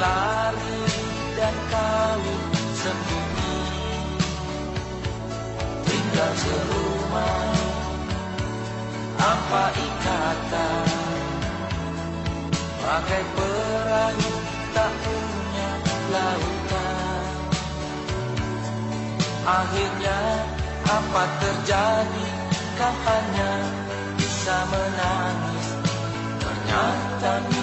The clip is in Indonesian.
Lari dan kau sembunyi. Tinggal serumah Apa ikatan? Pakai perahu tak punya lautan. Akhirnya apa terjadi? Kau hanya bisa menangis. Ternyata